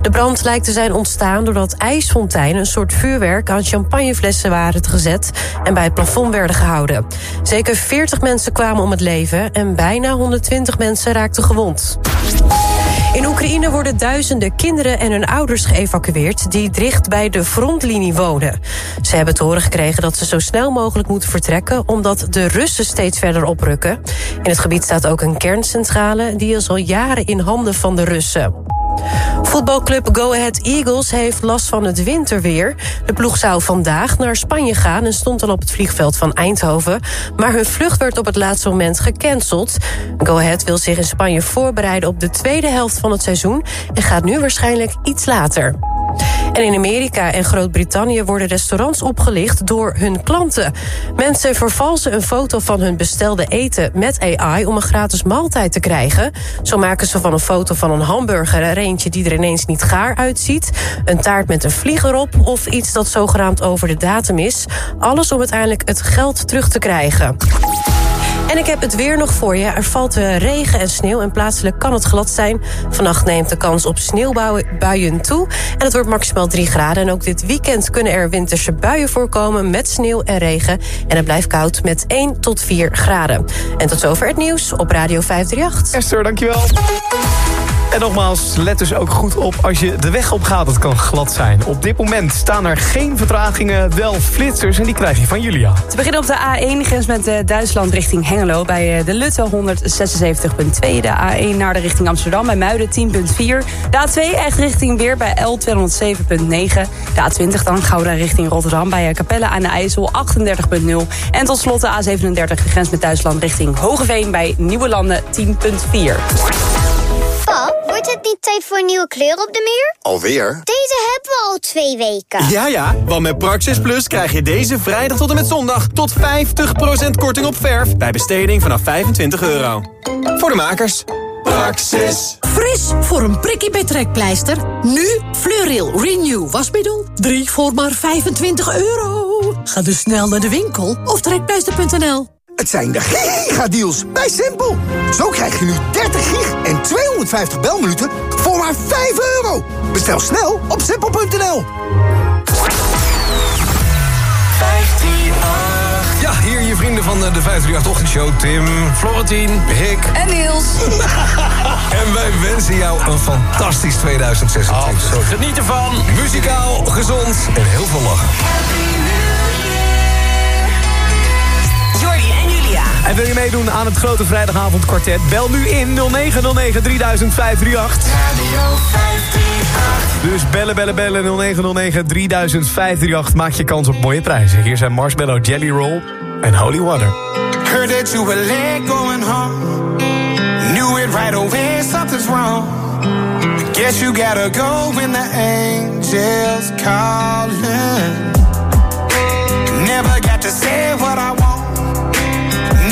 De brand lijkt te zijn ontstaan doordat ijsfonteinen... een soort vuurwerk aan champagneflessen waren gezet... en bij het plafond werden gehouden. Zeker 40 mensen kwamen om het leven... en bijna 120 mensen raakten gewond. In Oekraïne worden duizenden kinderen en hun ouders geëvacueerd... die dicht bij de frontlinie wonen. Ze hebben te horen gekregen dat ze zo snel mogelijk moeten vertrekken... omdat de Russen steeds verder oprukken. In het gebied staat ook een kerncentrale... die is al jaren in handen van de Russen. Voetbalclub Go Ahead Eagles heeft last van het winterweer. De ploeg zou vandaag naar Spanje gaan en stond al op het vliegveld van Eindhoven. Maar hun vlucht werd op het laatste moment gecanceld. Go Ahead wil zich in Spanje voorbereiden op de tweede helft van het seizoen... en gaat nu waarschijnlijk iets later. En in Amerika en Groot-Brittannië worden restaurants opgelicht door hun klanten. Mensen vervalsen een foto van hun bestelde eten met AI om een gratis maaltijd te krijgen. Zo maken ze van een foto van een hamburger er eentje die er ineens niet gaar uitziet. Een taart met een vlieg erop of iets dat zogenaamd over de datum is. Alles om uiteindelijk het geld terug te krijgen. En ik heb het weer nog voor je. Er valt eh, regen en sneeuw en plaatselijk kan het glad zijn. Vannacht neemt de kans op sneeuwbuien toe. En het wordt maximaal 3 graden. En ook dit weekend kunnen er winterse buien voorkomen... met sneeuw en regen. En het blijft koud met 1 tot 4 graden. En tot zover het nieuws op Radio 538. Esther, dankjewel. En nogmaals, let dus ook goed op als je de weg op gaat. Het kan glad zijn. Op dit moment staan er geen vertragingen, wel flitsers. En die krijg je van Julia. Te beginnen op de A1, grens met eh, Duitsland richting Hengelo. Bij eh, de Lutte 176.2. De A1 naar de richting Amsterdam bij Muiden 10.4. De A2 echt richting weer bij L207.9. De A20 dan Gouda richting Rotterdam bij eh, Capelle aan de IJssel 38.0. En tot slot de A37, de grens met Duitsland richting Hogeveen bij Nieuwe Landen 10.4. Wordt het niet tijd voor een nieuwe kleur op de muur? Alweer? Deze hebben we al twee weken. Ja, ja, want met Praxis Plus krijg je deze vrijdag tot en met zondag... tot 50% korting op verf bij besteding vanaf 25 euro. Voor de makers. Praxis. Fris voor een prikkie bij trekpleister. Nu Fleuril Renew wasmiddel. 3 voor maar 25 euro. Ga dus snel naar de winkel of trekpleister.nl. Het zijn de gigadeals bij Simpel. Zo krijg je nu 30 gig en 250 belminuten voor maar 5 euro. Bestel snel op simpel.nl. Ja, hier je vrienden van de 538-ochtendshow. Tim, Florentien, Rick en Niels. en wij wensen jou een fantastisch 2026. Absoluut. Geniet ervan. Muzikaal, gezond en heel veel lachen. En wil je meedoen aan het grote vrijdagavondkwartet? Bel nu in 0909 3000 538. Dus bellen, bellen, bellen 0909 3000 538. Maak je kans op mooie prijzen. Hier zijn Marshmallow Jelly Roll en Holy Water. Heard that you were late going home. Knew it right away, something's wrong. Guess you gotta go when the angels calling. Never got to say what I want.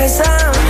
Cause I'm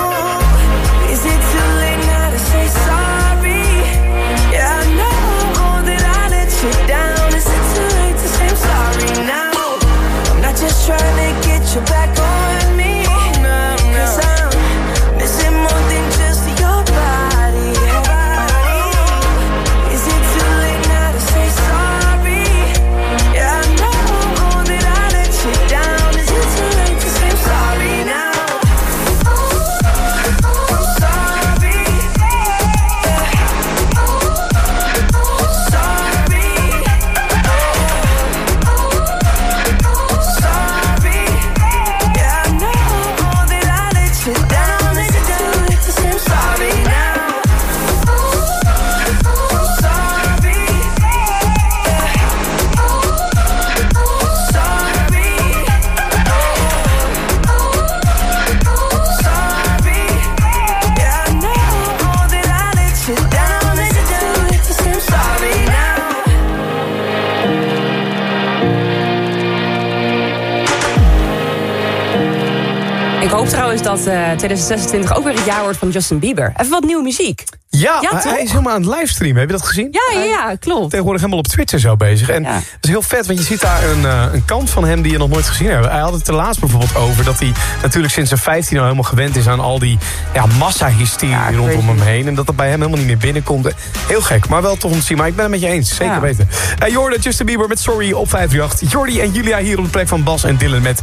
2026 ook weer het jaar wordt van Justin Bieber. Even wat nieuwe muziek. Ja, Ja, hij- is helemaal aan het livestreamen. Heb je dat gezien? Ja, ja, ja, klopt. Tegenwoordig helemaal op Twitch en zo bezig. En Ja. dat is heel vet, want je ziet daar een, eh, een kant van hem die je nog nooit gezien hebt. Hij had het er laatst bijvoorbeeld over dat hij natuurlijk sinds zijn 15 al helemaal gewend is aan al die ja, massa-hysterie Ja, rondom hem heen. En dat dat bij hem helemaal niet meer binnenkomt. Heel gek, maar wel toch om te zien. Maar ik ben het met je eens, zeker weten. Uh, Jordan, Justin Bieber met Sorry op 538. Jordi en Julia hier op de plek van Bas en Dylan met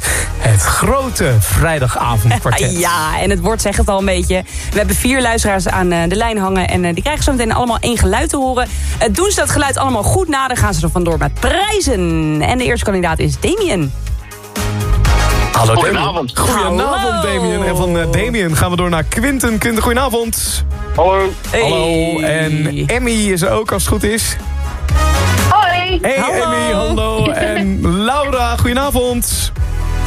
het grote vrijdagavondkwartet. Ja, en het woord zegt het al een beetje. We hebben vier luisteraars aan eh, de lijn hangen. En eh, die krijgen zo meteen allemaal één geluid te horen. Doen ze dat geluid allemaal goed na, dan gaan ze er vandoor met prijzen. En de eerste kandidaat is Damien. Hallo Goedenavond. Damien. Goedenavond Hallo. Damien. En van eh, Damien gaan we door naar Quinten. Quinten, goedenavond. Hallo. Hallo. En Emmy is er ook als het goed is. Hoi. Hey Hallo. Emmy, hallo. En Laura, goedenavond.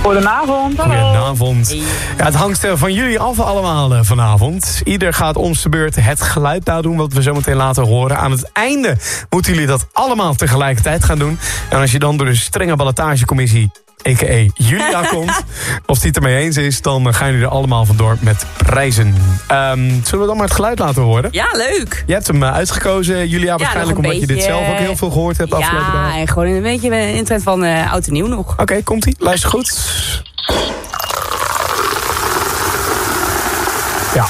Goedenavond. Hallo. Goedenavond. Ja, het hangt eh, van jullie af allemaal eh, vanavond. Ieder gaat om zijn beurt het geluid nadoen... wat we zo meteen laten horen. Aan het einde moeten jullie dat allemaal tegelijkertijd gaan doen. En als je dan door de strenge ballotagecommissie... a.k.a. Julia komt, of die het ermee eens is... dan eh, gaan jullie er allemaal vandoor met prijzen. Ehm, zullen we dan maar het geluid laten horen? Ja, leuk. Je hebt hem eh, uitgekozen, Julia, waarschijnlijk omdat je dit beetje, zelf ook heel veel gehoord hebt afgelopen dagen. Ja, en gewoon een beetje in de trend van eh oud en nieuw nog. Oké, komt-ie. Luister goed. Ja.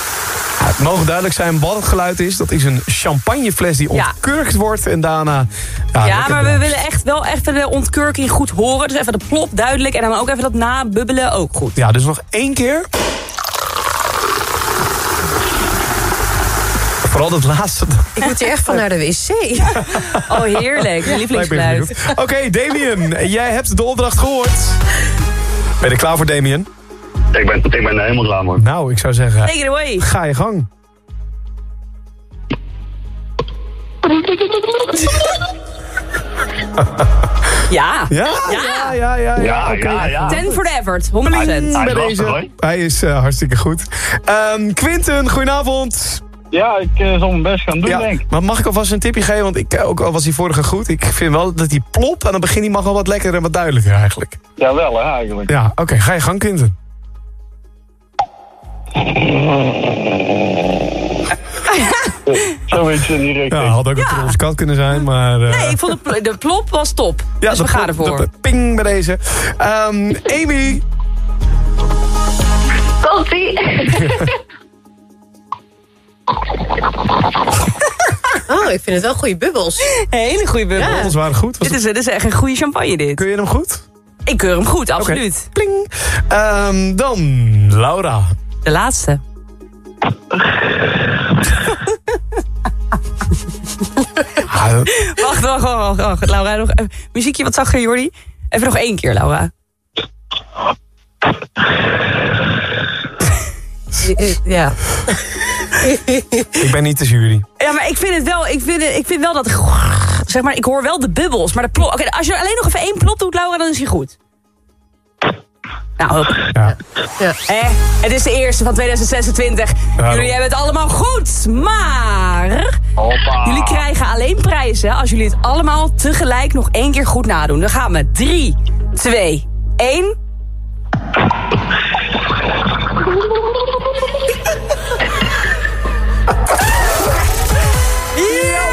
Ja, Het mogen duidelijk zijn wat het geluid is. Dat is een champagnefles die Ja. ontkurkt wordt en daarna... Ja, maar we willen echt wel even de ontkurking goed horen. Dus even de plop duidelijk. En dan ook even dat nabubbelen ook goed. Ja, dus nog één keer. Vooral dat laatste. Ik moet hier echt van naar de wc. Oh, heerlijk. Mijn lievelingsgeluid. Oké, Damien. Jij hebt de opdracht gehoord. Ben je er klaar voor, Damien? Ik ben, ik ben er helemaal klaar voor. Nou, ik zou zeggen, Take it away. ga je gang. Ja. Ja, ja, ja, ja. Ja, ja, ja. Ten voor de effort, 100%. Bij Hij is deze. Hij is eh, hartstikke goed. Ehm Quinten, goedenavond. Ja, ik eh, zal mijn best gaan doen, Ja, denk ik. maar mag ik alvast een tipje geven? Want ik, eh, ook al was die vorige goed, ik vind wel dat die plop aan het begin die mag wel wat lekkerder en wat duidelijker eigenlijk. Jawel, hè, eigenlijk. Ja, oké, ga je gang, Quinten. Zoiets in die Ja, had ook een kat kunnen zijn, maar... eh, Nee, ik vond de, pl- de plop was top. ja, dus we gaan ervoor. de- ping bij deze. Ehm, Amy, Komt-ie. Oh, ik vind het wel goede bubbels. Hele goede bubbel. Ja. waren goed. Was Dit is, dit is echt een goede champagne, dit. Kun je hem goed? Ik keur hem goed, absoluut. Pling. Ehm, dan, Laura. De laatste. Wacht, wacht, wacht, wacht. Laura, nog even. Muziekje wat zachter, Jordi. Even nog één keer, Laura. Ja. ik ben niet de jury. Ja, maar ik vind het wel, ik vind, het, ik vind wel dat... Zeg maar, ik hoor wel de bubbels, maar de plop... Oké, als je alleen nog even één plop doet, Laura, dan is hij goed. Nou, hop. Ja. Eh, het is de eerste van 2026. Daarom. Jullie hebben het allemaal goed, maar... Hoppa. Jullie krijgen alleen prijzen als jullie het allemaal tegelijk nog één keer goed nadoen. Dan gaan we 3, 2, 1. Ja!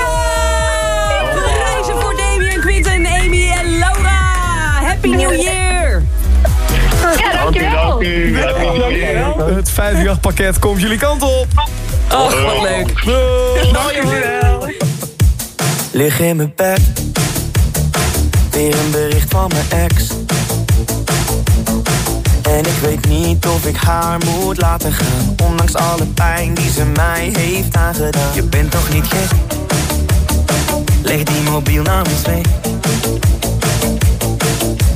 Prijzen voor Damien, Quinten, Amy en Laura. Happy New Year! Dankjewel. Het 5 pakket komt jullie kant op. Oh, wat leuk. Doei. Lig in mijn bed. Weer een bericht van mijn ex. En ik weet niet of ik haar moet laten gaan. Ondanks alle pijn die ze mij heeft aangedaan. Je bent toch niet gek? Leg die mobiel namens mee.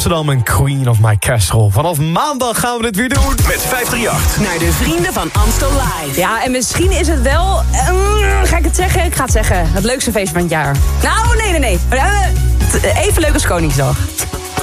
Amsterdam en Queen of My Castle. Vanaf maandag gaan we dit weer doen. Met 538. Naar de vrienden van Amstel Live. Ja, en misschien is het wel... eh, ga ik het zeggen? Ik ga het zeggen. Het leukste feest van het jaar. Nou, nee, nee, nee. Eh, Even leuk als Koningsdag.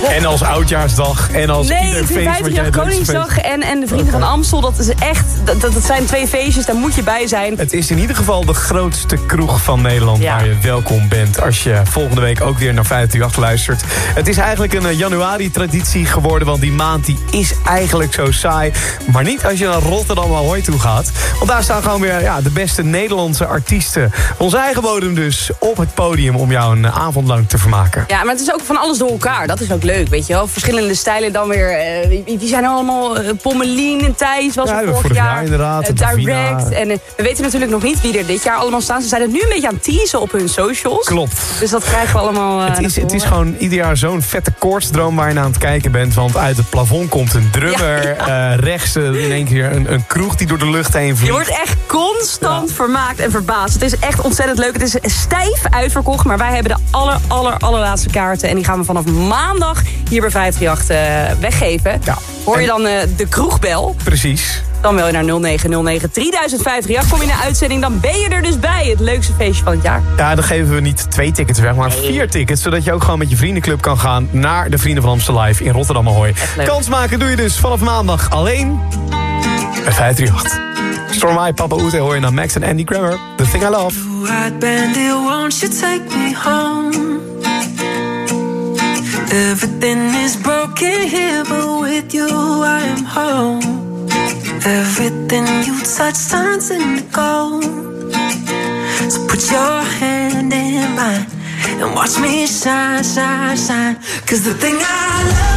En als Oudjaarsdag. En als Nee, ieder feest wat jij 50 het jaar Koningsdag en, en de Vrienden van Amstel, dat is echt, dat, dat zijn twee feestjes, daar moet je bij zijn. Het is in ieder geval de grootste kroeg van Nederland... Ja. waar je welkom bent als je volgende week ook weer naar 538 luistert. Het is eigenlijk een eh, januari-traditie geworden... want die maand die is eigenlijk zo saai. Maar niet als je naar Rotterdam Ahoy toe gaat. Want daar staan gewoon weer ja, de beste Nederlandse artiesten... onze eigen bodem dus, op het podium... om jou een avond lang te vermaken. Ja, maar het is ook van alles door elkaar. Dat is ook leuk, weet je wel. Verschillende stijlen dan weer. wie, wie zijn allemaal? eh, Pommelien en Thijs was Ja, vorig vorig jaar jaar. inderdaad, Eh. Direct. En eh, we weten natuurlijk nog niet wie er dit jaar allemaal staan. Ze zijn het nu een beetje aan het teasen op hun socials. Klopt. Dus dat krijgen we allemaal eh, Het is, het is gewoon ieder jaar zo'n vette koortsdroom waar je naar aan het kijken bent. Want uit het plafond komt een drummer. eh, rechts in één keer een, een kroeg die door de lucht heen Je vliegt. wordt echt constant vermaakt en verbaasd. Het is echt ontzettend leuk. Het is stijf uitverkocht, maar wij hebben de aller, aller, allerlaatste kaarten. En die gaan we vanaf maandag hier bij 538 eh, weggeven. Ja. Hoor je dan de kroegbel? Precies. Dan bel je naar 0909 300538. Kom je naar uitzending, dan ben je er dus bij. Het leukste feestje van het jaar. Ja, dan geven we niet twee tickets weg, maar vier tickets. Zodat je ook gewoon met je vriendenclub kan gaan naar de Vrienden van Amstel Live in Rotterdam Ahoy. Kans maken doe je dus vanaf maandag alleen bij 538. Stormai, Papa Oete hoor je naar Max en Andy Grammer. The Thing I Love. Bandit, won't you take me home? Everything is broken here, but with you I am home. Everything you touch turns into gold. So put your hand in mine and watch me shine, shine, shine. Cause the thing I love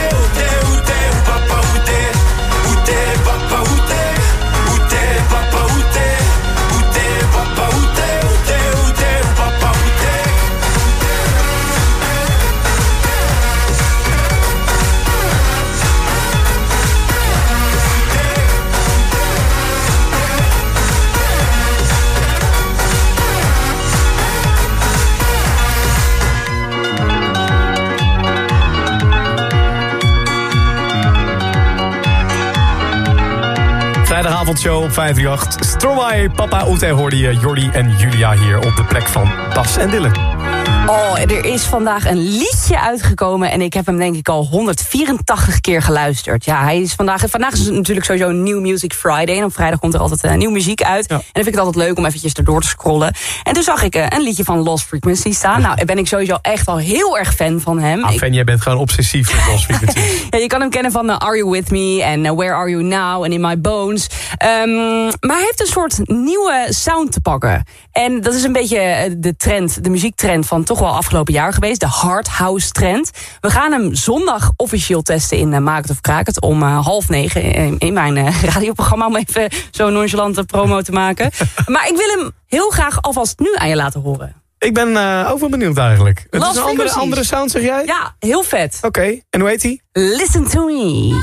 Vrijdagavondshow op 538. Stromae, Papa Oete hoorde je Jordi en Julia hier op de plek van Bas en Dylan. Oh, er is vandaag een liedje uitgekomen en ik heb hem denk ik al 184 keer geluisterd. Ja, hij is vandaag, vandaag is het natuurlijk sowieso een New Music Friday en op vrijdag komt er altijd uh, nieuwe muziek uit. En dan vind ik het altijd leuk om eventjes erdoor te scrollen. En toen zag ik uh, een liedje van Lost Frequency staan. Nou, ben ik sowieso echt al heel erg fan van hem. Ah, fan, jij bent gewoon obsessief met Lost Frequency. ja, je kan hem kennen van uh, Are You With Me en Where Are You Now en In My Bones. Um, maar hij heeft een soort nieuwe sound te pakken. En dat is een beetje de trend, de muziektrend van toch wel afgelopen jaar geweest. De hard house trend. We gaan hem zondag officieel testen in uh, Maak het of Kraak het om uh, half negen in, in mijn uh, radioprogramma. Om even zo'n nonchalante promo te maken. maar ik wil hem heel graag alvast nu aan je laten horen. Ik ben ook wel benieuwd eigenlijk. Het Last is een andere, andere sound, zeg jij? Ja, heel vet. Oké, okay. en hoe heet hij? Listen to me.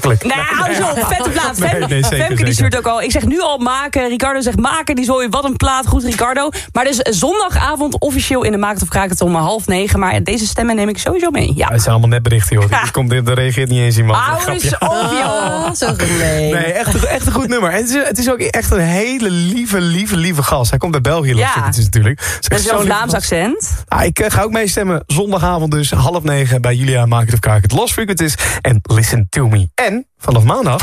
Verschrikkelijk. Nou, Nee, nee, zeker, Femke die stuurt ook al. Ik zeg nu al maken. Ricardo zegt maken. Die zooi. Wat een plaat. Goed, Ricardo. Maar dus zondagavond officieel in de Maakt of Kraak het om half negen. Maar deze stemmen neem ik sowieso mee. Ja. Het zijn allemaal netberichten, joh. Die komt, er reageert niet eens iemand. Grapje. eens op, joh. Zo gemeen. Nee, echt, een- echt een goed nummer. En het, is, het is ook echt een hele lieve, lieve, lieve gast. Hij komt uit België, Ja. ja. het is natuurlijk. Dus is wel een zo'n Vlaams accent. Ah, ik eh, ga ook meestemmen. Zondagavond dus, half negen bij Julia Maak het of Kraak. Het Lost Frequencies en Listen to Me. En vanaf maandag...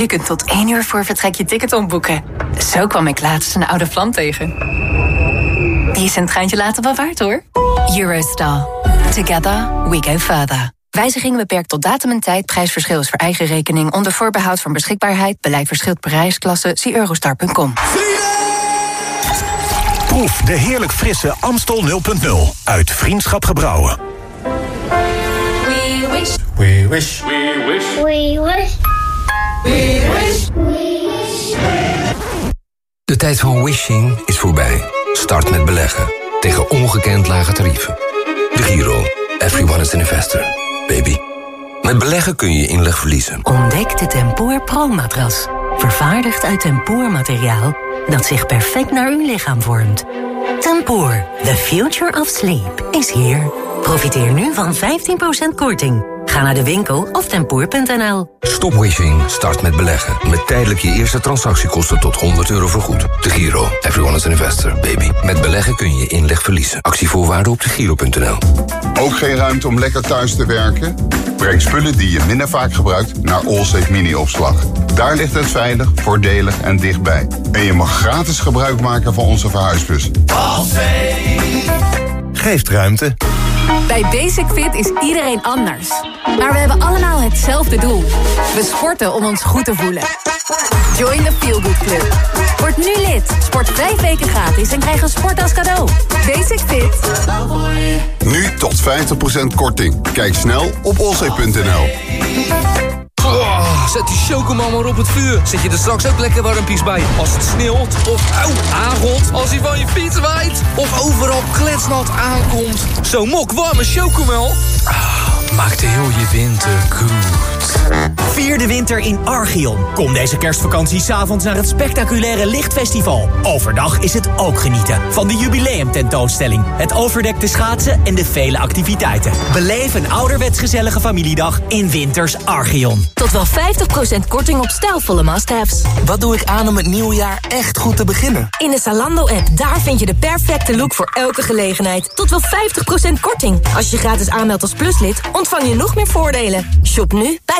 Je kunt tot één uur voor vertrek je ticket omboeken. Zo kwam ik laatst een oude vlam tegen. Die is een treintje later wel waard hoor. Eurostar. Together we go further. Wijziging beperkt tot datum en tijd. Prijsverschil is voor eigen rekening. Onder voorbehoud van beschikbaarheid. Beleid verschilt per reisklasse. Zie eurostar.com. Proef de heerlijk frisse Amstel 0.0 uit Vriendschap Gebrouwen. We wish. We wish. We wish. We wish. De tijd van wishing is voorbij. Start met beleggen. Tegen ongekend lage tarieven. De Giro. Everyone is an investor. Baby. Met beleggen kun je inleg verliezen. Ontdek de Tempoor Pro-matras. Vervaardigd uit tempoormateriaal dat zich perfect naar uw lichaam vormt. Tempoor, the future of sleep, is here. Profiteer nu van 15% korting. Ga naar de winkel of tempoor.nl. Stop wishing. Start met beleggen. Met tijdelijk je eerste transactiekosten tot 100 euro vergoed. De Giro. Everyone is an investor. Baby. Met beleggen kun je inleg verliezen. Actievoorwaarden op de Giro.nl. Ook geen ruimte om lekker thuis te werken? Breng spullen die je minder vaak gebruikt naar Allsafe Mini-opslag. Daar ligt het veilig, voordelig en dichtbij. En je mag gratis gebruik maken van onze verhuisbus. Geeft ruimte. Bij Basic Fit is iedereen anders. Maar we hebben allemaal hetzelfde doel. We sporten om ons goed te voelen. Join the Feel Good Club. Word nu lid. Sport vijf weken gratis en krijg een sport als cadeau. Basic Fit. Nu tot 50% korting. Kijk snel op allsafe.nl. Zet die chocomel maar op het vuur. Zet je er straks ook lekker warmpies bij. Als het sneeuwt of auw, aangot. Als hij van je fiets waait. Of overal kletsnat aankomt. Zo'n mok warme chocomel. Ah, maakt heel je winter goed. Vier de winter in Archeon. Kom deze kerstvakantie s'avonds naar het spectaculaire Lichtfestival. Overdag is het ook genieten van de jubileumtentoonstelling, het overdekte schaatsen en de vele activiteiten. Beleef een ouderwets gezellige familiedag in Winters Archeon. Tot wel 50% korting op stijlvolle must-haves. Wat doe ik aan om het nieuwe jaar echt goed te beginnen? In de Zalando-app, daar vind je de perfecte look voor elke gelegenheid. Tot wel 50% korting. Als je je gratis aanmeldt als pluslid, ontvang je nog meer voordelen. Shop nu bij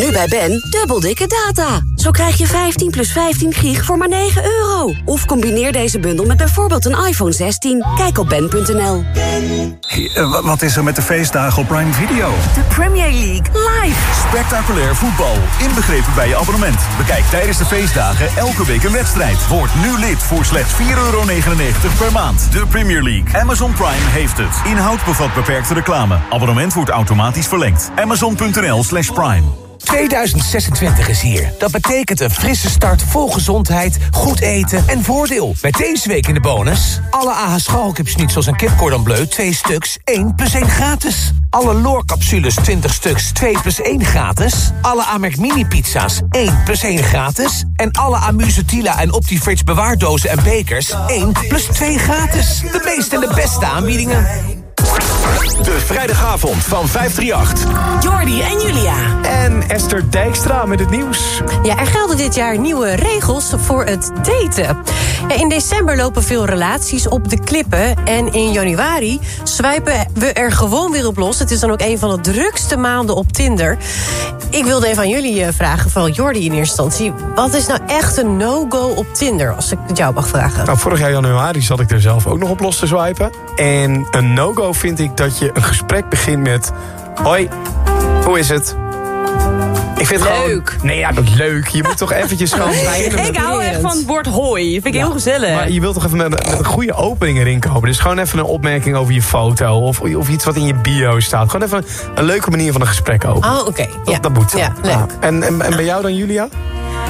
Nu bij Ben, dubbel dikke data. Zo krijg je 15 plus 15 gig voor maar 9 euro. Of combineer deze bundel met bijvoorbeeld een iPhone 16. Kijk op ben.nl. Eh, wat is er met de feestdagen op Prime Video? De Premier League live. Spectaculair voetbal, inbegrepen bij je abonnement. Bekijk tijdens de feestdagen elke week een wedstrijd. Word nu lid voor slechts 4,99 euro per maand. De Premier League. Amazon Prime heeft het. Inhoud bevat beperkte reclame. Abonnement wordt automatisch verlengd. Amazon.nl slash prime. 2026 is hier. Dat betekent een frisse start vol gezondheid, goed eten en voordeel. Met deze week in de bonus... alle AH schalkipsnitzels en kipcordon bleu 2 stuks, 1 plus 1 gratis. Alle loorcapsules 20 stuks, 2 plus 1 gratis. Alle Amerk mini pizza's 1 plus 1 gratis. En alle Amuse Tila en Optifridge bewaardozen en bekers 1 plus 2 gratis. De meeste en de beste aanbiedingen. De vrijdagavond van 538. Jordi en Julia. En Esther Dijkstra met het nieuws. Ja, er gelden dit jaar nieuwe regels voor het daten. Ja, in december lopen veel relaties op de klippen. En in januari swipen we er gewoon weer op los. Het is dan ook een van de drukste maanden op Tinder. Ik wilde even aan jullie eh, vragen, vooral Jordi in eerste instantie. Wat is nou echt een no-go op Tinder, als ik het jou mag vragen? Nou, vorig jaar januari zat ik er zelf ook nog op los te swipen. En een no-go vind ik dat je een gesprek begint met... Hoi, hoe is het? Ik vind het Leuk. Gewoon, nee, ja, dat leuk. Je moet toch eventjes gewoon Ik hou echt van het woord. Dat vind ik heel gezellig. Maar je wilt toch even met, met een goede opening erin komen. Dus gewoon even een opmerking over je foto. Of, of iets wat in je bio staat. Gewoon even een leuke manier van een gesprek openen. Oh, oké. Dat, Ja. dat moet. Ja, leuk. En, en, en bij jou dan, Julia?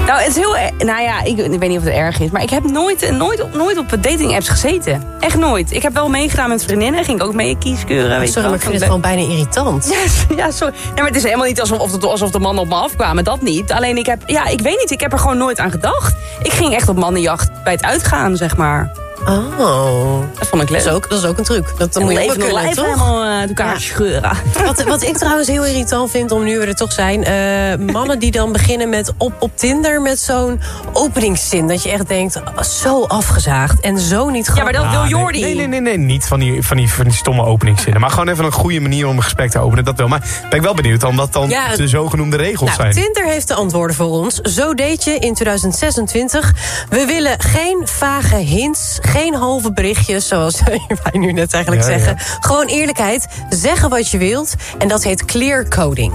Nou, het is heel... erg- Nou ja, ik, ik weet niet of het erg is. Maar ik heb nooit, nooit, op, nooit op dating apps gezeten. Echt nooit. Ik heb wel meegedaan met vriendinnen. Ging ik ook mee kieskeuren. weet Sorry, maar ik vind het gewoon bijna irritant. Ja, ja, sorry. Nee, maar het is helemaal niet alsof, of het- alsof de mannen op me afkwamen. Dat niet. Alleen ik heb... Ja, ik weet niet. Ik heb er gewoon nooit aan gedacht. Ik ging echt op mannenjacht bij het uitgaan, zeg maar. Oh. Dat vond ik leuk. Dat is ook, dat is ook een truc. Dat dan moet je kunnen, lijf toch? helemaal eh, uit elkaar scheuren. Wat, wat ik trouwens heel irritant vind, om nu we er toch zijn... eh, mannen die dan beginnen met op, op Tinder met zo'n openingszin. Dat je echt denkt, oh, zo afgezaagd en zo niet Ja, maar dat grappig. wil Ah, Jordi. Nee, nee, nee, nee, niet van die, van, die, van die stomme openingszinnen. Maar gewoon even een goede manier om een gesprek te openen. Dat wel. Maar ben ik wel benieuwd wat dan Ja, de zogenoemde regels Nou, zijn. Tinder heeft de antwoorden voor ons. Zo deed je in 2026. We willen geen vage hints, geen halve berichtjes... zoals wij nu net eigenlijk Ja, ja. zeggen. Gewoon eerlijkheid, zeggen wat je wilt. En dat heet clear coding.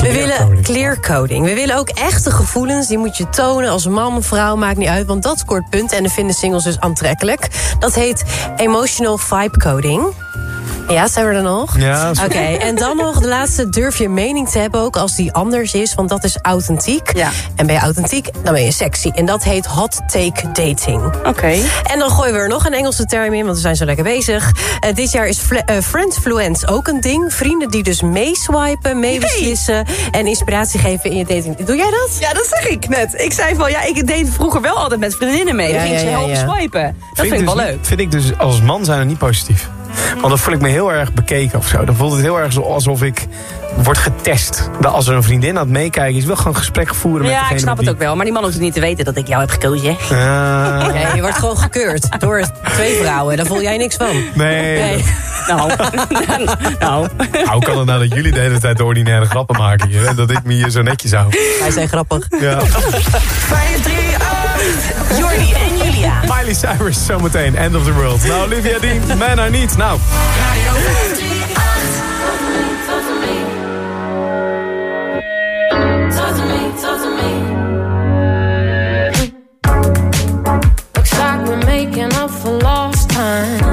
We willen clear coding. We willen ook echte gevoelens. Die moet je tonen als man, vrouw, maakt niet uit. Want dat scoort punten en de vinden singles dus aantrekkelijk. Dat heet emotional vibe coding. Ja, zijn we er nog? Ja, Oké, en dan nog de laatste. Durf je mening te hebben ook als die anders is. Want dat is authentiek. Ja. En ben je authentiek, dan ben je sexy. En dat heet hot take dating. Oké. En dan gooien we er nog een Engelse term in, want we zijn zo lekker bezig. Eh, dit jaar is eh, friendfluence ook een ding. Vrienden die dus meeswipen, meebeslissen... en inspiratie geven in je dating. Doe jij dat? Ja, dat zeg ik net. Ik zei van, ja, ik deed vroeger wel altijd met vriendinnen mee. Ja, Dan ging ja, ze ja, helpen ja. swipen. Dat vind, ik dus wel leuk. Vind ik dus als man zijn er niet positief. Want dan voel ik me heel erg bekeken of zo. Dan voelt het heel erg alsof ik word getest. Dat als er een vriendin aan het meekijken is, wil gewoon een gesprek voeren met Ja, degene ik snap het ook wel. Maar die man hoeft niet te weten dat ik jou heb gekozen. Nee, je wordt gewoon gekeurd door twee vrouwen. Daar voel jij niks van. nee. Nee. Nou, nou. Hoe kan het nou dat jullie de hele tijd de ordinaire grappen maken hier? En dat ik me hier zo netjes hou. Wij zijn grappig. Ja. 538. Jordi en. Miley Cyrus zometeen, End of the World. Nou, Olivia Dean, Man are niet. Nou, Looks like we're making up for lost time.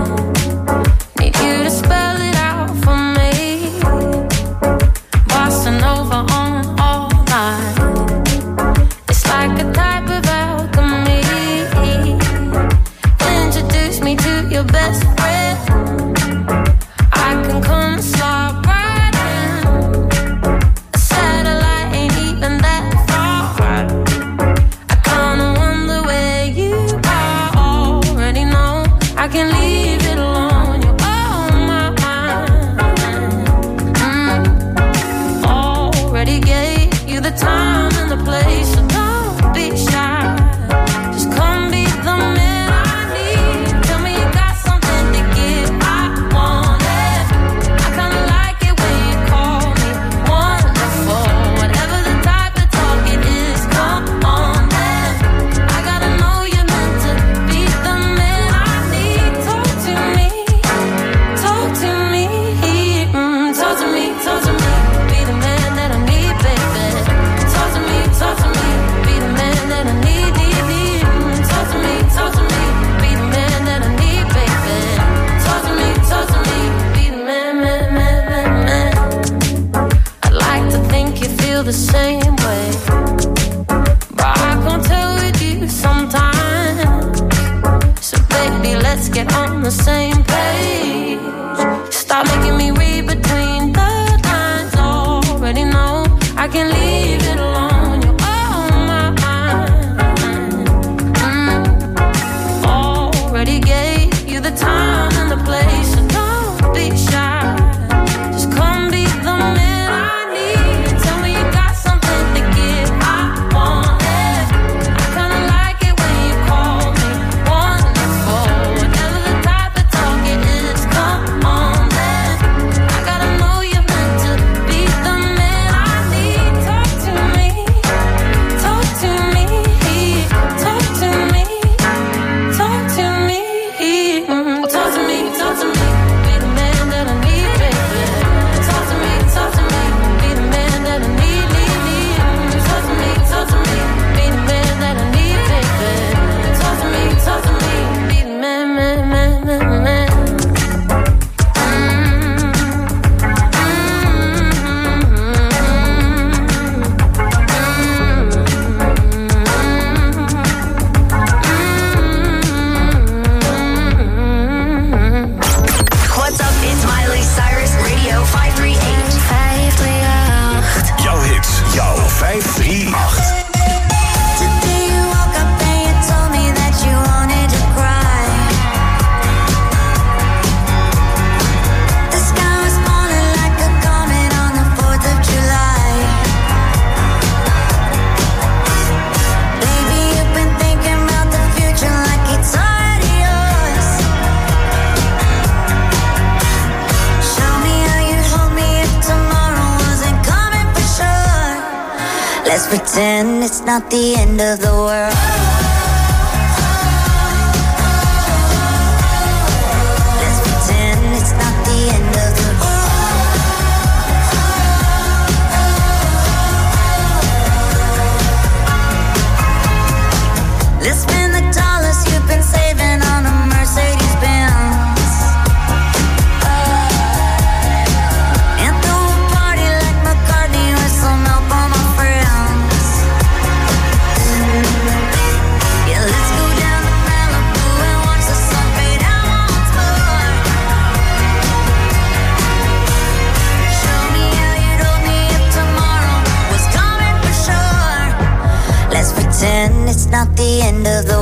not the end of the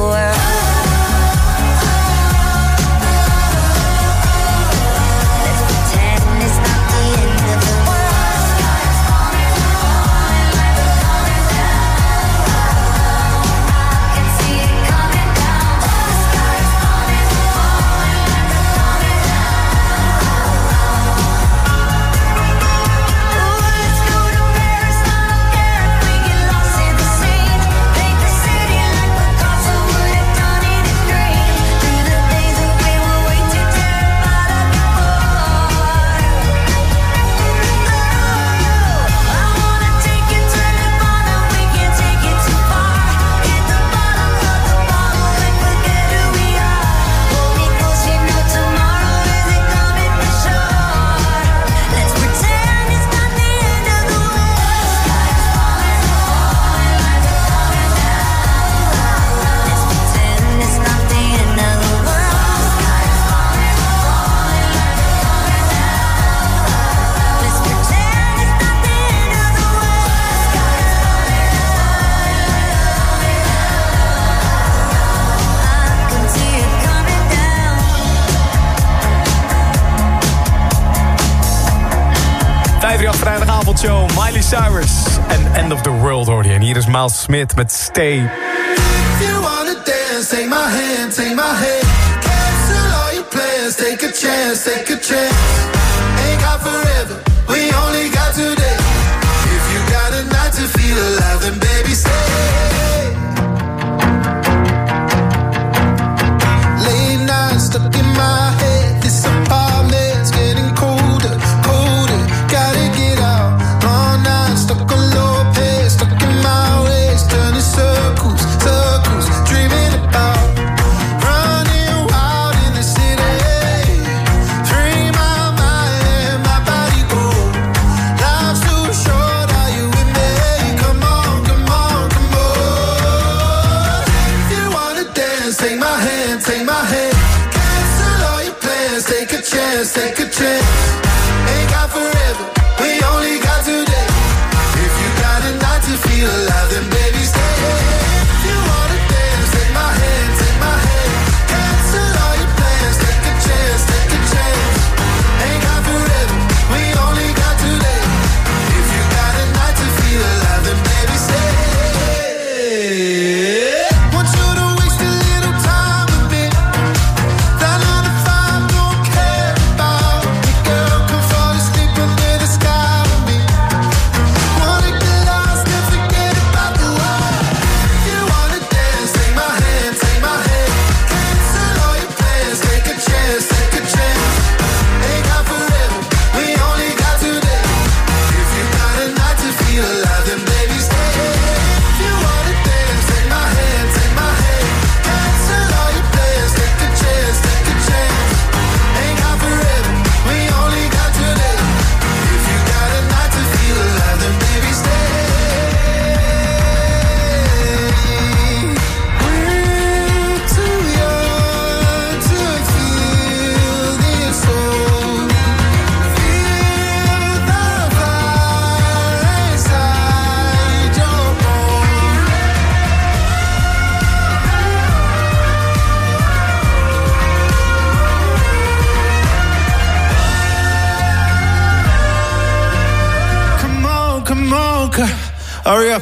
Smith met Stay. If you wanna dance, take my hand, take my head Cancel all your plans, take a chance, take a chance. Ain't got forever.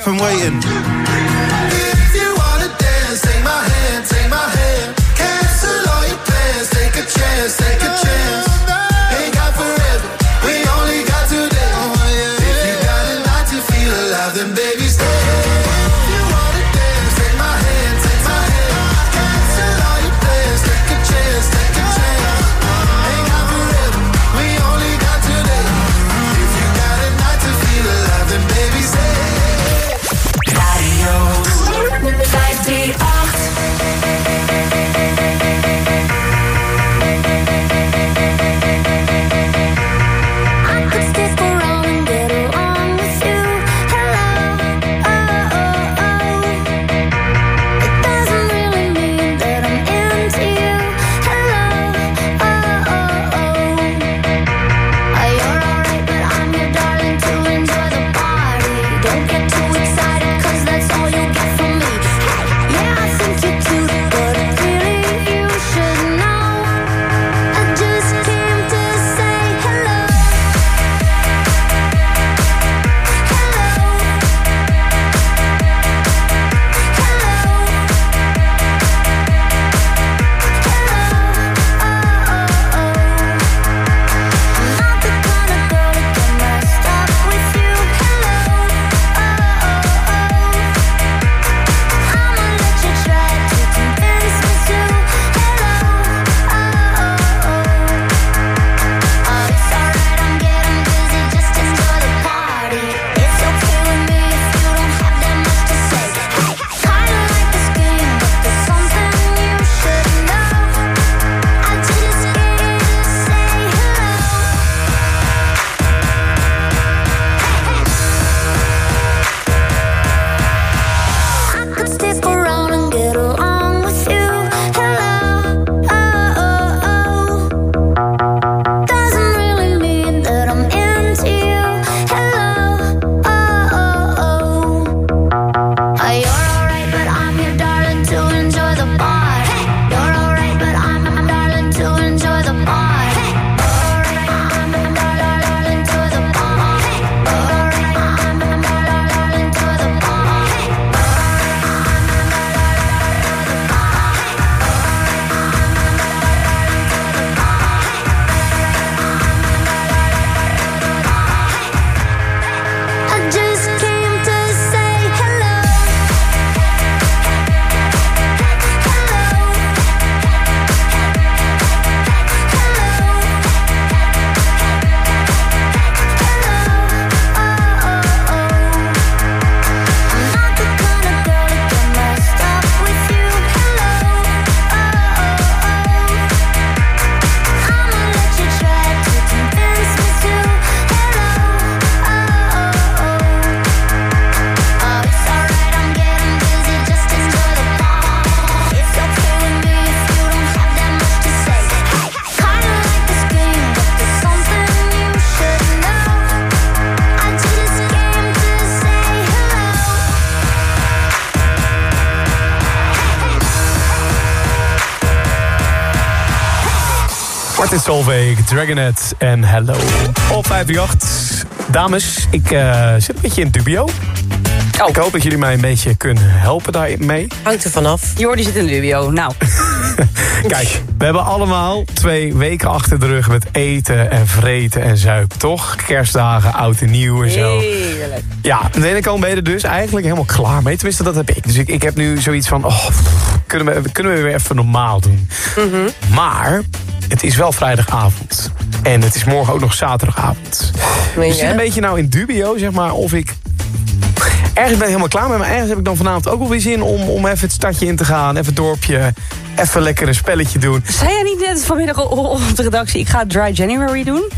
Up and waiting. Martin Solveig, Dragonet en Hello. Op 538. Dames, ik eh, zit een beetje in dubio. Ik hoop dat jullie mij een beetje kunnen helpen daarmee. Hangt er vanaf. Jordi zit in de dubio. Nou, Kijk, we hebben allemaal twee weken achter de rug met eten en vreten en zuipen, toch? Kerstdagen, oud en nieuw en zo. heerlijk. Ja, aan de ene kant ben je er dus eigenlijk helemaal klaar mee. Tenminste, dat heb ik. Dus ik, ik heb nu zoiets van, oh, kunnen, we, kunnen we weer even normaal doen. Maar het is wel vrijdagavond. En het is morgen ook nog zaterdagavond. Meen Dus ik je? zit een beetje nou in dubio, zeg maar, of ik... Ergens ben ik helemaal klaar mee, maar ergens heb ik dan vanavond ook wel weer zin om, om even het stadje in te gaan. Even het dorpje, even lekker een spelletje doen. zei jij niet net vanmiddag op de redactie... ik ga Dry January doen?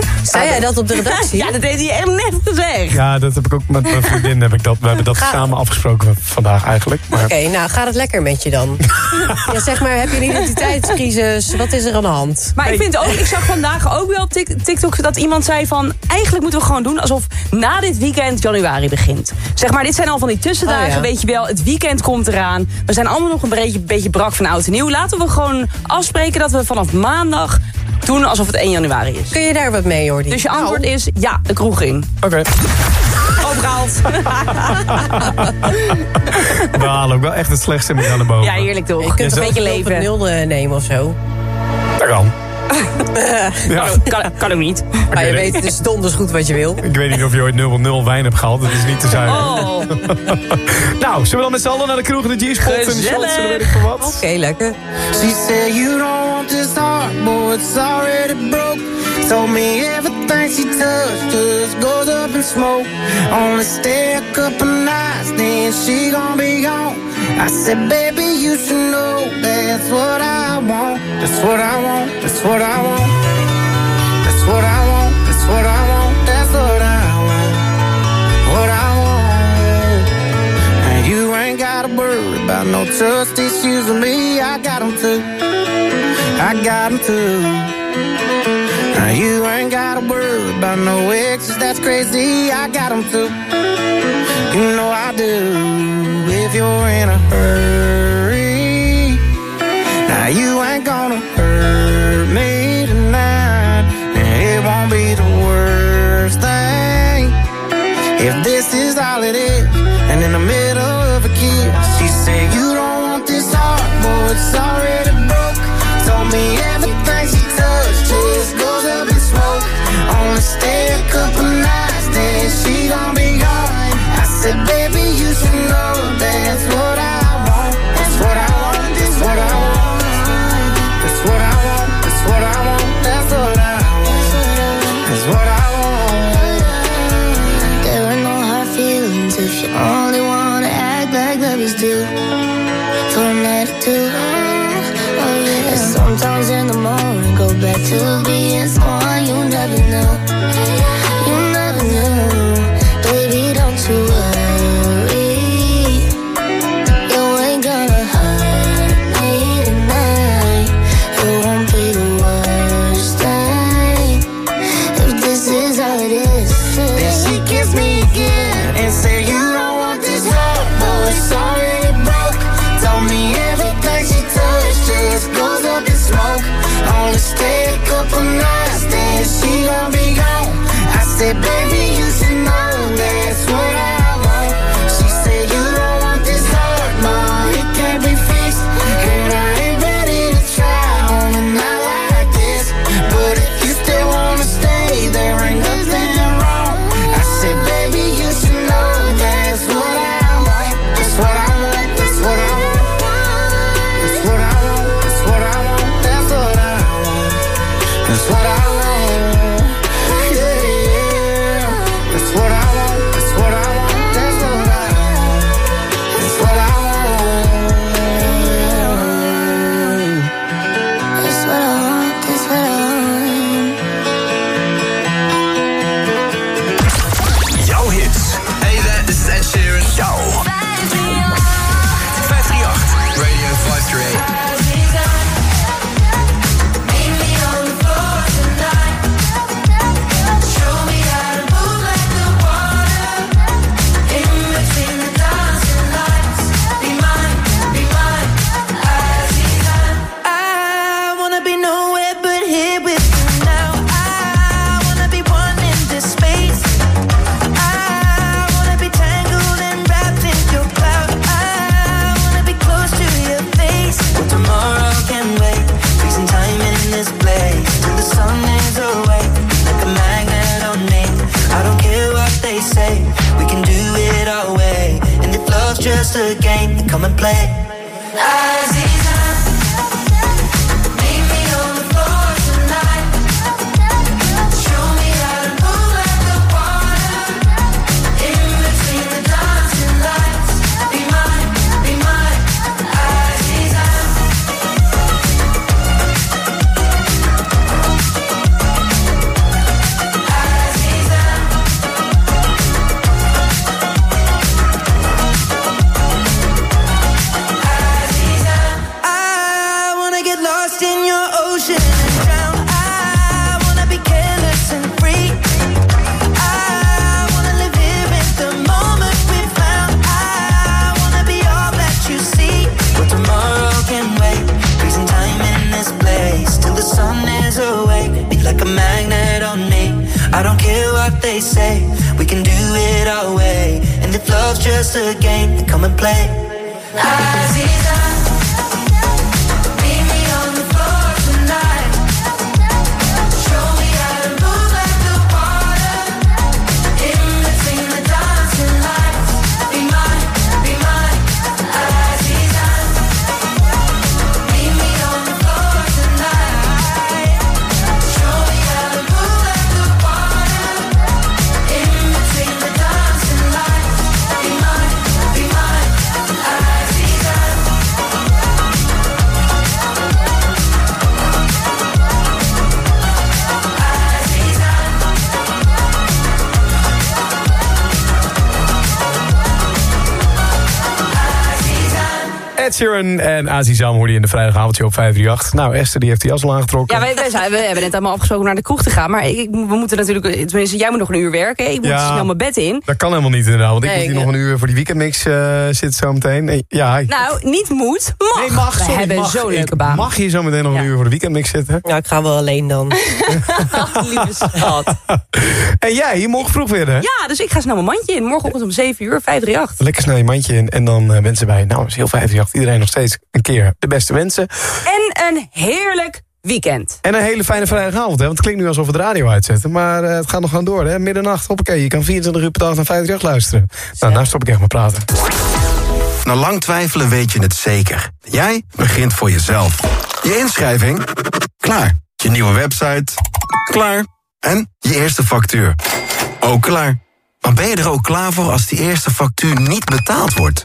Zei jij dat op de redactie? Ja, dat heeft hij echt net gezegd. Ja, dat heb ik ook met mijn vriendin. Heb ik dat, we hebben dat Ga- samen afgesproken vandaag eigenlijk. Maar Oké, nou gaat het lekker met je dan? ja, zeg maar, heb je een identiteitscrisis? Wat is er aan de hand? Maar ik vind ook, ik zag vandaag ook wel op Tik- TikTok dat iemand zei van... eigenlijk moeten we gewoon doen alsof na dit weekend januari begint. Zeg maar, dit zijn al van die tussendagen, Oh ja. weet je wel. Het weekend komt eraan. We zijn allemaal nog een beetje, beetje brak van oud en nieuw. Laten we gewoon afspreken dat we vanaf maandag doen alsof het 1 januari is. Kun je daar wat mee, Jordi? Dus je antwoord is ja, de kroeg in. Oké. Opgehaald. we halen ook wel echt het slechtste mee aan de boven. ja, heerlijk toch? Je kunt Ja, een beetje leven. leven. nul eh, nemen of zo? Dat kan. Ja. Kan, kan ook niet. Maar je weet weet het. dus donders goed wat je wil. Ik weet niet of je ooit 0 wijn hebt gehaald. Dat is niet te zuiver. Oh, Nou, zullen we dan met z'n allen naar de kroeg in de G-spot en de shots en weet ik veel wat? Oké, lekker. She said you don't want this heart, boy, it's already broke. Told me everything she touched just goes up in smoke. Only stay a couple nights, then she gon' be gone. I said, baby, you should know that's what I want. That's what I want. That's what I want. That's what I want. That's what I want. That's what I want. What I want. And you ain't gotta worry about no trust issues with me. I got them too. I got them too. Now you ain't gotta worry about no exes. That's crazy. I got them too. You know I do. If you're in a hurry, now you ain't gonna hurt me tonight. And it won't be the worst thing. If this is all it is, and in the middle of a kiss, she said, You don't want this heart, boy, it's already Baby, you should know that's what I want. That's what I want, that's what I want. That's what I want, that's what I want, that's what I want. There are no hard feelings if you only wanna act like love is due for an attitude. Oh, oh yeah. Sometimes in the morning, go back to stay safe. We can do it our way. And if love's just a game, then come and play. I see. A game, then come and play. Aziza. Sheeran en Azizam hoorde je in de vrijdagavondje op 538. Nou, Esther die heeft die jas al aangetrokken. Ja, wij, wij, zijn, we hebben net allemaal afgesproken om naar de kroeg te gaan. Maar ik, we moeten natuurlijk... Tenminste, jij moet nog een uur werken. Ik moet Ja. snel mijn bed in. Dat kan helemaal niet inderdaad, want ik moet hier ik- nog een uur voor die weekendmix eh zitten zometeen. Nee, Ja, ik- Nou, niet moet, mag. nee, mag, We hebben zo'n leuke baan. Mag je zometeen nog een uur voor de weekendmix zitten? Ja, ik ga wel alleen dan. Lieve schat. En jij, je morgen vroeg weer hè? Ja, dus ik ga snel mijn mandje in. Morgenochtend om 7 uur, 538. Lekker snel je mandje in en dan eh, wensen wij, nou is heel 538, iedereen nog steeds een keer de beste wensen. En een heerlijk weekend. En een hele fijne vrijdagavond, hè? want het klinkt nu alsof we de radio uitzetten. Maar eh, het gaat nog gewoon door, hè? middernacht, hoppakee. Je kan 24 uur per dag naar 538 luisteren. Nou, nou stop ik echt met praten. Na lang twijfelen weet je het zeker. Jij begint voor jezelf. Je inschrijving? Klaar. Je nieuwe website? Klaar. En je eerste factuur? Ook klaar. Maar ben je er ook klaar voor als die eerste factuur niet betaald wordt?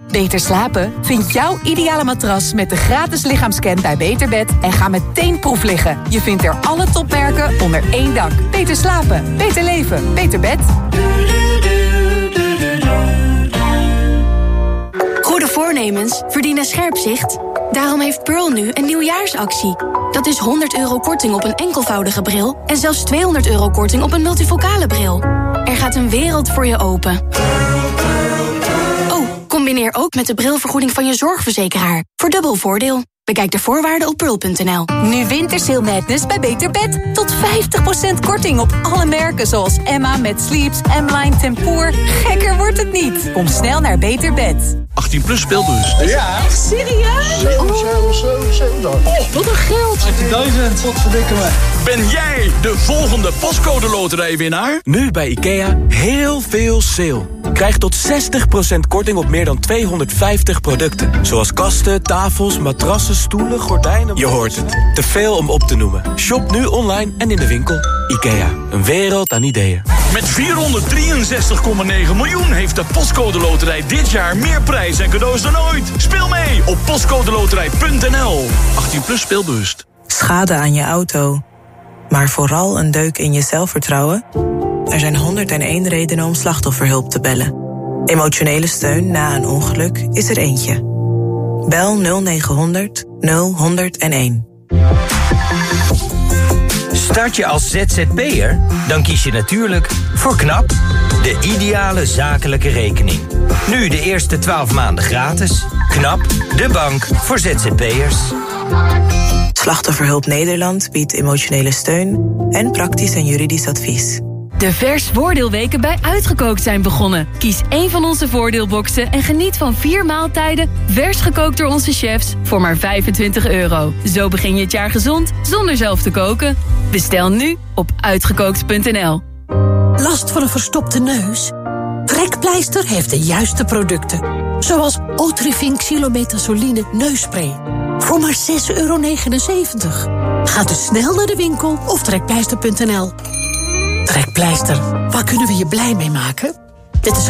Beter slapen? Vind jouw ideale matras met de gratis lichaamscan bij Beterbed en ga meteen proef liggen. Je vindt er alle topmerken onder één dak. Beter slapen, beter leven, beter bed. Goede voornemens verdienen scherp zicht. Daarom heeft Pearl nu een nieuwjaarsactie. Dat is 100 euro korting op een enkelvoudige bril... en zelfs 200 euro korting op een multifocale bril. Er gaat een wereld voor je open. Combineer ook met de brilvergoeding van je zorgverzekeraar. Voor dubbel voordeel. Bekijk de voorwaarden op pearl.nl. Nu Wintersail Madness bij Beter Bed. Tot 50% korting op alle merken zoals Emma met Sleeps, M-Line Tempoor. Gekker wordt het niet. Kom snel naar Beter Bed. 18 plus speelbus. Ja. Echt serieus? Oh, wat een geld. 18.000. Wat verdikken me. Ben jij de volgende postcode loterijwinnaar? Nu bij IKEA heel veel sale. Krijg tot 60% korting op meer dan 250 producten. Zoals kasten, tafels, matrassen, stoelen, gordijnen... Je hoort het. Te veel om op te noemen. Shop nu online en in de winkel. IKEA. Een wereld aan ideeën. Met 463,9 miljoen heeft de Postcode Loterij dit jaar meer prijs en cadeaus dan ooit. Speel mee op postcodeloterij.nl. 18 plus speelbewust. Schade aan je auto. Maar vooral een deuk in je zelfvertrouwen? Er zijn 101 redenen om slachtofferhulp te bellen. Emotionele steun na een ongeluk is er eentje. Bel 0900 0101. Start je als ZZP'er? Dan kies je natuurlijk voor KNAP, de ideale zakelijke rekening. Nu de eerste 12 maanden gratis. KNAP, de bank voor ZZP'ers. Slachtofferhulp Nederland biedt emotionele steun en praktisch en juridisch advies. De vers voordeelweken bij Uitgekookt zijn begonnen. Kies één van onze voordeelboxen en geniet van vier maaltijden... vers gekookt door onze chefs voor maar 25 euro. Zo begin je het jaar gezond zonder zelf te koken. Bestel nu op uitgekookt.nl. Last van een verstopte neus? Trekpleister heeft de juiste producten. Zoals Otrivin Xylometazoline neusspray. Voor maar 6,79 euro. Ga dus snel naar de winkel of trekpleister.nl. Trekpleister, waar kunnen we je blij mee maken? Dit is